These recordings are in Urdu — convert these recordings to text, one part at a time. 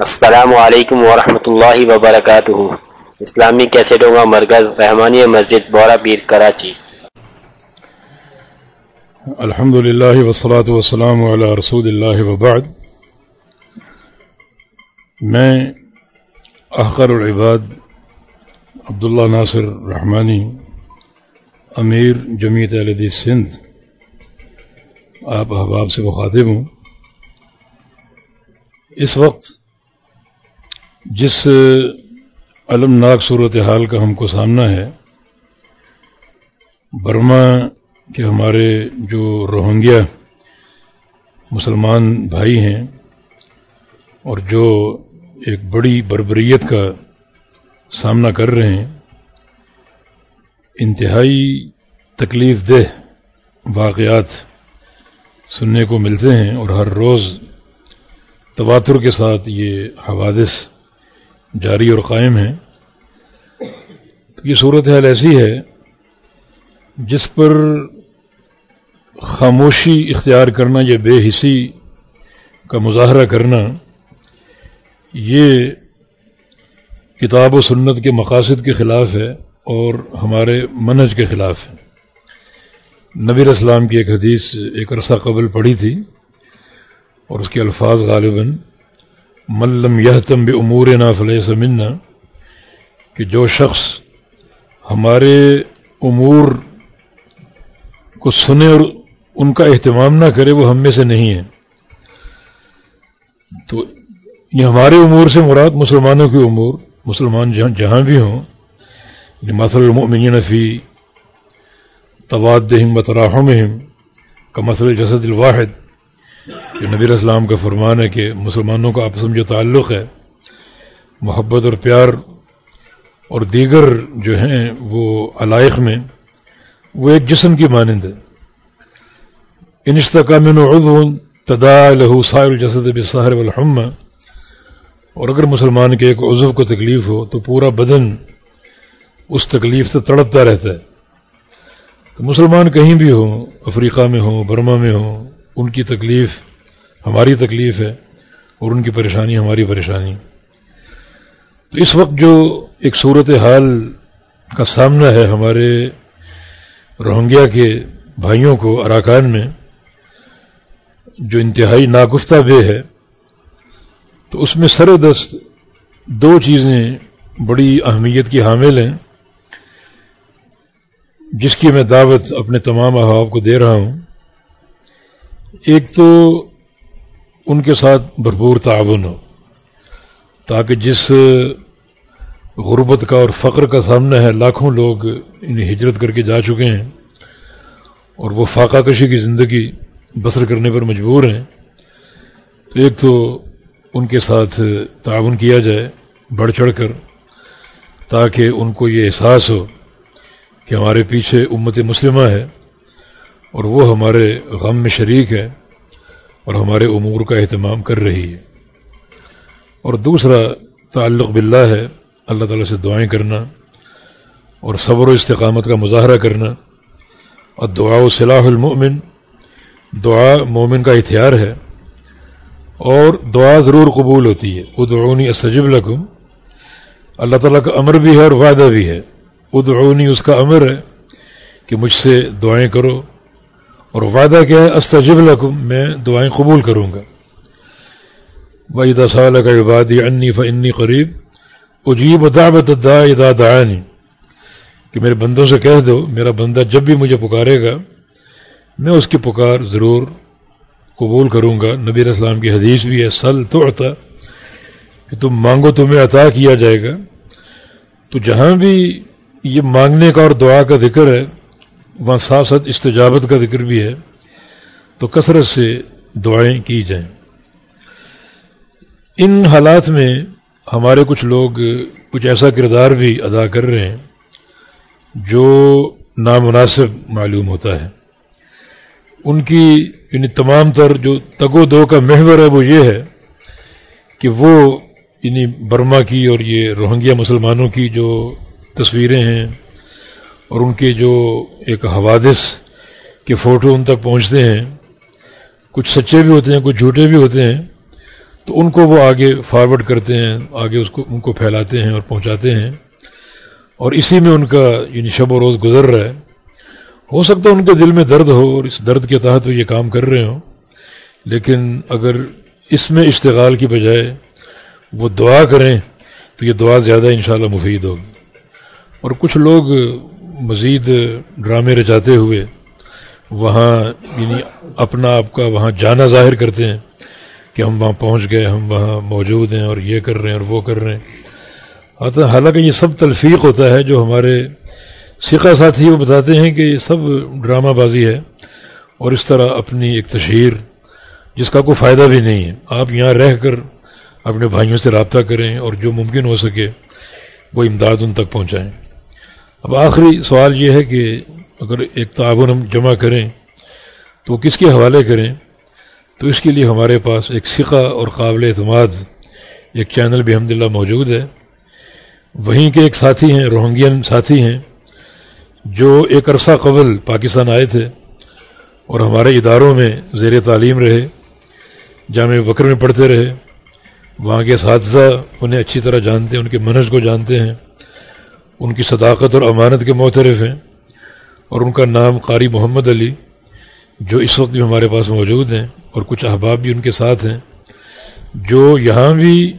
السلام علیکم ورحمۃ اللہ وبرکاتہ۔ اسلامی کیسٹوں کا مرکز رحمانی مسجد بورا پیر کراچی۔ الحمد للہ وسلاۃ وسلام علی رسول اللہ وبعد۔ میں احقر العباد عبداللہ ناصر رحمانی، امیر جمیت علیہ سندھ، آپ احباب سے مخاطب ہوں۔ اس وقت جس المناک صورت حال کا ہم کو سامنا ہے، برما کے ہمارے جو روہنگیا مسلمان بھائی ہیں اور جو ایک بڑی بربریت کا سامنا کر رہے ہیں، انتہائی تکلیف دہ واقعات سننے کو ملتے ہیں اور ہر روز تواتر کے ساتھ یہ حوادث جاری اور قائم ہیں، تو یہ صورت حال ایسی ہے، جس پر خاموشی اختیار کرنا یا بے حسی کا مظاہرہ کرنا، یہ کتاب و سنت کے مقاصد کے خلاف ہے اور ہمارے منج کے خلاف ہے۔ نبی اسلام کی ایک حدیث ایک عرصہ قبل پڑھی تھی اور اس کے الفاظ غالباً ملم یہ بھی امور نا فلح سمنا کہ جو شخص ہمارے امور کو سنے اور ان کا اہتمام نہ کرے، وہ ہم میں سے نہیں ہے۔ تو یہ ہمارے امور سے مراد مسلمانوں کے امور، مسلمان جہاں جہاں بھی ہوں یعنی مثل المؤمنین فی توادہم و تراحمہم کا مسل جسد الواحد جو نبی اسلام کا فرمان ہے کہ مسلمانوں کا آپس میں جو تعلق ہے، محبت اور پیار اور دیگر جو ہیں وہ علائق میں، وہ ایک جسم کی مانند ہے۔ انشتقام عضو تدا لہو سائر الجسد بصحر الحم اور اگر مسلمان کے ایک عضو کو تکلیف ہو تو پورا بدن اس تکلیف سے تڑپتا رہتا ہے۔ تو مسلمان کہیں بھی ہوں، افریقہ میں ہوں، برما میں ہوں ان کی تکلیف ہماری تکلیف ہے اور ان کی پریشانی ہماری پریشانی۔ تو اس وقت جو ایک صورت حال کا سامنا ہے ہمارے روہنگیا کے بھائیوں کو اراکان میں، جو انتہائی ناگفتہ بے ہے، تو اس میں سر دست دو چیزیں بڑی اہمیت کی حامل ہیں، جس کی میں دعوت اپنے تمام احباب کو دے رہا ہوں۔ ایک تو ان کے ساتھ بھرپور تعاون ہو، تاکہ جس غربت کا اور فقر کا سامنا ہے، لاکھوں لوگ انہیں ہجرت کر کے جا چکے ہیں اور وہ فاقہ کشی کی زندگی بسر کرنے پر مجبور ہیں۔ تو ایک تو ان کے ساتھ تعاون کیا جائے بڑھ چڑھ کر، تاکہ ان کو یہ احساس ہو کہ ہمارے پیچھے امت مسلمہ ہے۔ اور وہ ہمارے غم میں شریک ہے اور ہمارے امور کا اہتمام کر رہی ہے۔ اور دوسرا تعلق باللہ ہے، اللہ تعالیٰ سے دعائیں کرنا اور صبر و استقامت کا مظاہرہ کرنا۔ اور دعا و صلاح المؤمن دعا مومن کا ہتھیار ہے اور دعا ضرور قبول ہوتی ہے۔ ادعونی اسجب لکم، اللہ تعالیٰ کا امر بھی ہے اور وعدہ بھی ہے۔ ادعونی اس کا امر ہے کہ مجھ سے دعائیں کرو اور وعدہ کیا ہے، استجب لکم، میں دعائیں قبول کروں گا۔ بھائی دسال کا عبادی انی فنی قریب، اجیب دعوت دا ادا دعانی۔ کہ میرے بندوں سے کہہ دو، میرا بندہ جب بھی مجھے پکارے گا، میں اس کی پکار ضرور قبول کروں گا۔ نبی اسلام کی حدیث بھی ہے، سل تو عطا کہ تم مانگو تمہیں عطا کیا جائے گا۔ تو جہاں بھی یہ مانگنے کا اور دعا کا ذکر ہے وہاں ساتھ ساتھ استجابت کا ذکر بھی ہے، تو کثرت سے دعائیں کی جائیں۔ ان حالات میں ہمارے کچھ لوگ کچھ ایسا کردار بھی ادا کر رہے ہیں جو نامناسب معلوم ہوتا ہے۔ ان کی یعنی تمام تر جو تگ و دو کا محور ہے، وہ یہ ہے کہ وہ یعنی برما کی اور یہ روہنگیا مسلمانوں کی جو تصویریں ہیں اور ان کے جو ایک حوادث کے فوٹو ان تک پہنچتے ہیں، کچھ سچے بھی ہوتے ہیں، کچھ جھوٹے بھی ہوتے ہیں، تو ان کو وہ آگے فارورڈ کرتے ہیں، آگے اس کو، ان کو پھیلاتے ہیں اور پہنچاتے ہیں۔ اور اسی میں ان کا یعنی شب و روز گزر رہا ہے۔ ہو سکتا ہے ان کے دل میں درد ہو اور اس درد کے تحت وہ یہ کام کر رہے ہوں، لیکن اگر اس میں اشتغال کی بجائے وہ دعا کریں، تو یہ دعا زیادہ انشاءاللہ مفید ہوگی۔ اور کچھ لوگ مزید ڈرامے رچاتے ہوئے وہاں یعنی اپنا آپ کا وہاں جانا ظاہر کرتے ہیں کہ ہم وہاں پہنچ گئے، ہم وہاں موجود ہیں اور یہ کر رہے ہیں اور وہ کر رہے ہیں۔ حالانکہ یہ سب تلفیق ہوتا ہے جو ہمارے سکھا ساتھی وہ بتاتے ہیں کہ یہ سب ڈرامہ بازی ہے اور اس طرح اپنی ایک تشہیر جس کا کوئی فائدہ بھی نہیں ہے۔ آپ یہاں رہ کر اپنے بھائیوں سے رابطہ کریں اور جو ممکن ہو سکے وہ امداد ان تک پہنچائیں۔ اب آخری سوال یہ ہے کہ اگر ایک تعاون ہم جمع کریں تو کس کے حوالے کریں؟ تو اس کے لیے ہمارے پاس ایک سکھا اور قابل اعتماد، ایک چینل بھی الحمد موجود ہے۔ وہیں کے ایک ساتھی ہیں روہنگین ساتھی ہیں، جو ایک عرصہ قبل پاکستان آئے تھے اور ہمارے اداروں میں زیر تعلیم رہے، جامع بکر میں پڑھتے رہے۔ وہاں کے اساتذہ انہیں اچھی طرح جانتے ہیں، ان کے منحص کو جانتے ہیں۔ ان کی صداقت اور امانت کے معترف ہیں اور ان کا نام قاری محمد علی، جو اس وقت بھی ہمارے پاس موجود ہیں اور کچھ احباب بھی ان کے ساتھ ہیں، جو یہاں بھی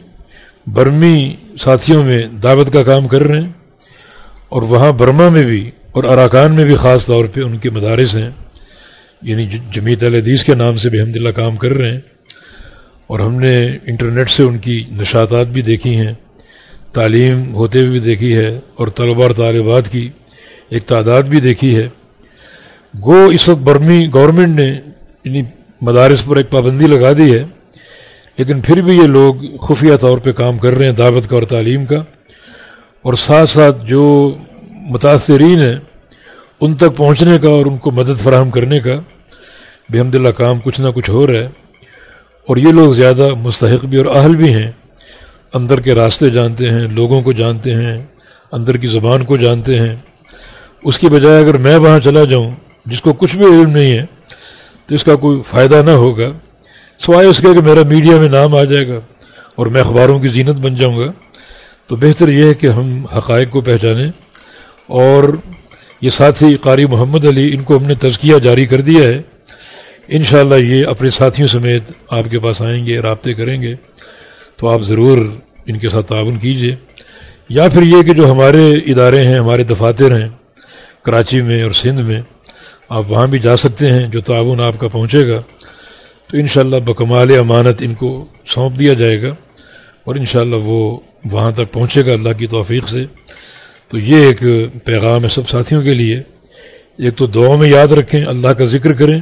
برمی ساتھیوں میں دعوت کا کام کر رہے ہیں اور وہاں برما میں بھی اور اراکان میں بھی خاص طور پہ ان کے مدارس ہیں یعنی جمیت الحدیث کے نام سے بھی الحمد للہ کام کر رہے ہیں اور ہم نے انٹرنیٹ سے ان کی نشاطات بھی دیکھی ہیں۔ تعلیم ہوتے ہوئے بھی دیکھی ہے اور طلبہ اور طالبات کی ایک تعداد بھی دیکھی ہے۔ گو اس وقت برمی گورنمنٹ نے یعنی مدارس پر ایک پابندی لگا دی ہے، لیکن پھر بھی یہ لوگ خفیہ طور پہ کام کر رہے ہیں دعوت کا اور تعلیم کا۔ اور ساتھ ساتھ جو متاثرین ہیں، ان تک پہنچنے کا اور ان کو مدد فراہم کرنے کا بحمد اللہ کام کچھ نہ کچھ ہو رہا ہے۔ اور یہ لوگ زیادہ مستحق بھی اور اہل بھی ہیں۔ اندر کے راستے جانتے ہیں، لوگوں کو جانتے ہیں، اندر کی زبان کو جانتے ہیں۔ اس کی بجائے اگر میں وہاں چلا جاؤں، جس کو کچھ بھی علم نہیں ہے، تو اس کا کوئی فائدہ نہ ہوگا۔ سوائے اس کے کہ میرا میڈیا میں نام آ جائے گا اور میں اخباروں کی زینت بن جاؤں گا، تو بہتر یہ ہے کہ ہم حقائق کو پہچانیں۔ اور یہ ساتھی قاری محمد علی، ان کو ہم نے تزکیہ جاری کر دیا ہے۔ انشاءاللہ یہ اپنے ساتھیوں سمیت آپ کے پاس آئیں گے، رابطے کریں گے۔ تو آپ ضرور ان کے ساتھ تعاون کیجیے یا پھر یہ کہ جو ہمارے ادارے ہیں، ہمارے دفاتر ہیں، کراچی میں اور سندھ میں، آپ وہاں بھی جا سکتے ہیں جو تعاون آپ کا پہنچے گا۔ تو انشاءاللہ بکمال امانت ان کو سونپ دیا جائے گا اور انشاءاللہ وہ وہاں تک پہنچے گا اللہ کی توفیق سے۔ تو یہ ایک پیغام ہے سب ساتھیوں کے لیے۔ ایک تو دعاؤں میں یاد رکھیں، اللہ کا ذکر کریں۔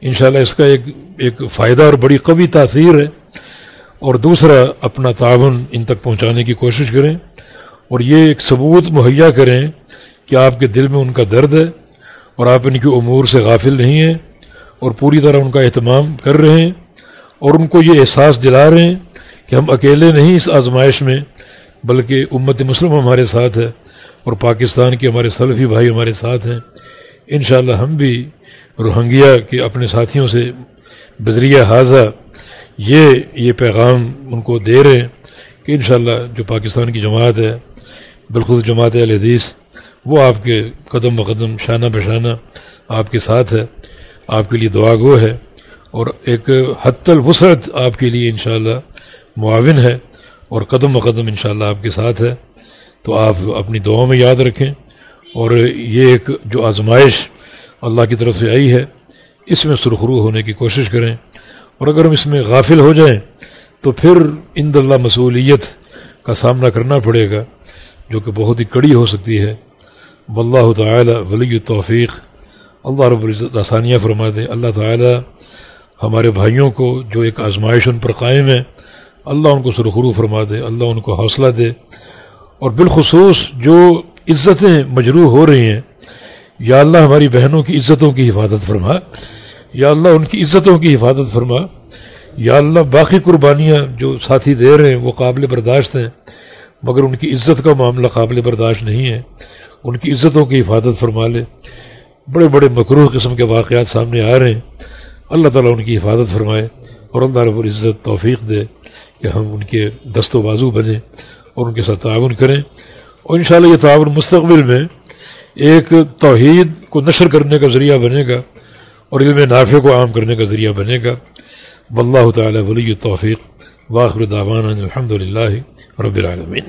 انشاءاللہ اس کا ایک ایک فائدہ اور بڑی قوی تاثیر ہے۔ اور دوسرا، اپنا تعاون ان تک پہنچانے کی کوشش کریں اور یہ ایک ثبوت مہیا کریں کہ آپ کے دل میں ان کا درد ہے اور آپ ان کی امور سے غافل نہیں ہیں اور پوری طرح ان کا اہتمام کر رہے ہیں اور ان کو یہ احساس دلا رہے ہیں کہ ہم اکیلے نہیں اس آزمائش میں، بلکہ امت مسلم ہمارے ساتھ ہے اور پاکستان کے ہمارے سلفی بھائی ہمارے ساتھ ہیں۔ انشاءاللہ ہم بھی روہنگیا کے اپنے ساتھیوں سے، بذریعہ حاضہ یہ یہ پیغام ان کو دے رہے ہیں کہ انشاءاللہ جو پاکستان کی جماعت ہے، بالخصوص جماعت الحدیث وہ آپ کے قدم بقدم، شانہ بشانہ آپ کے ساتھ ہے، آپ کے لیے دعا گو ہے اور ایک حت الوسعت آپ کے لیے انشاءاللہ معاون ہے اور قدم بقدم انشاءاللہ آپ کے ساتھ ہے۔ تو آپ اپنی دعاؤں میں یاد رکھیں اور یہ ایک جو آزمائش اللہ کی طرف سے آئی ہے، اس میں سرخرو ہونے کی کوشش کریں۔ اور اگر ہم اس میں غافل ہو جائیں تو پھر اند اللہ مصولیت کا سامنا کرنا پڑے گا، جو کہ بہت ہی کڑی ہو سکتی ہے۔ واللہ تعالی ولی توفیق اللہ رب العزت آسانیہ فرما دے۔ اللہ تعالی ہمارے بھائیوں کو جو ایک آزمائش ان پر قائم ہے اللہ ان کو سرخرو فرما دے، اللہ ان کو حوصلہ دے۔ اور بالخصوص جو عزتیں مجروح ہو رہی ہیں، یا اللہ ہماری بہنوں کی عزتوں کی حفاظت فرما۔ یا اللہ ان کی عزتوں کی حفاظت فرما۔ یا اللہ باقی قربانیاں جو ساتھی دے رہے ہیں وہ قابل برداشت ہیں، مگر ان کی عزت کا معاملہ قابل برداشت نہیں ہے۔ ان کی عزتوں کی حفاظت فرما لے۔ بڑے بڑے مقروح قسم کے واقعات سامنے آ رہے ہیں۔ اللہ تعالیٰ ان کی حفاظت فرمائے اور اللہ رب العزت توفیق دے کہ ہم ان کے دست و بازو بنیں اور ان کے ساتھ تعاون کریں۔ اور انشاءاللہ یہ تعاون مستقبل میں ایک توحید کو نشر کرنے کا ذریعہ بنے گا۔ اور علم نافع کو عام کرنے کا ذریعہ بنے گا۔ واللہ تعالی ولی توفیق واخر دعوانا الحمد للہ رب العالمین۔